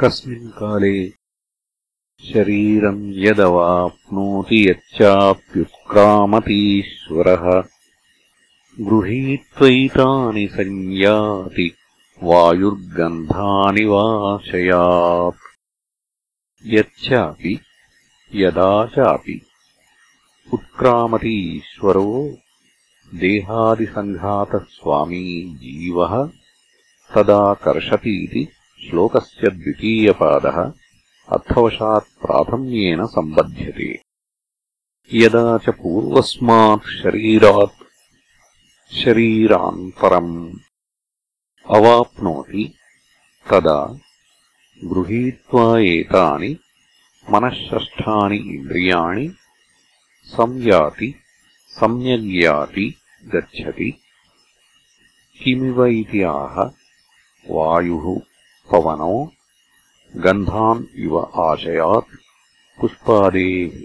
कस्मिन् काले शरीरम् यदवाप्नोति यच्चाप्युत्क्रामतीश्वरः। गृहीत्वैतानि सञ्याति वायुर्गन्धानि वाशयात्। यच्चापि यदा चापि उत्क्रामति ईश्वरो देहादिसङ्घातः स्वामी जीवः तदा कर्षतीति श्लोकस्य द्वितीयपादः अर्थवशात् प्राथम्येन सम्बध्यते। यदा च पूर्वस्मात् शरीरात् शरीरान्तरम् अवाप्नोति तदा गृहीत्वा एतानि मनःषष्ठानि इन्द्रियाणि संयाति सम्यग्याति गच्छति। किमिव इति आह वायुः पवनो गन्धान् इव आशयात् पुष्पादेः